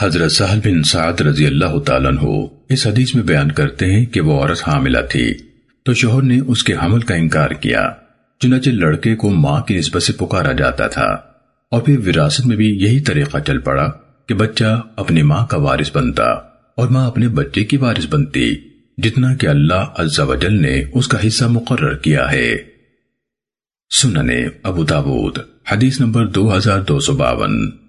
حضرت سہل بن سعد رضی اللہ تعالیٰ عنہ اس حدیث میں بیان کرتے ہیں کہ وہ عورت حاملہ تھی۔ تو شوہر نے اس کے حمل کا انکار کیا۔ چنانچہ لڑکے کو ماں کی نسبت سے پکارا جاتا تھا۔ اور پھر وراثت میں بھی یہی طریقہ چل پڑا کہ بچہ اپنی ماں کا وارث بنتا اور ماں اپنے بچے کی وارث بنتی، جتنا کہ اللہ عز و جل نے اس کا حصہ مقرر کیا ہے۔ سننے ابو داود، حدیث نمبر دو ہزار دو سو باون۔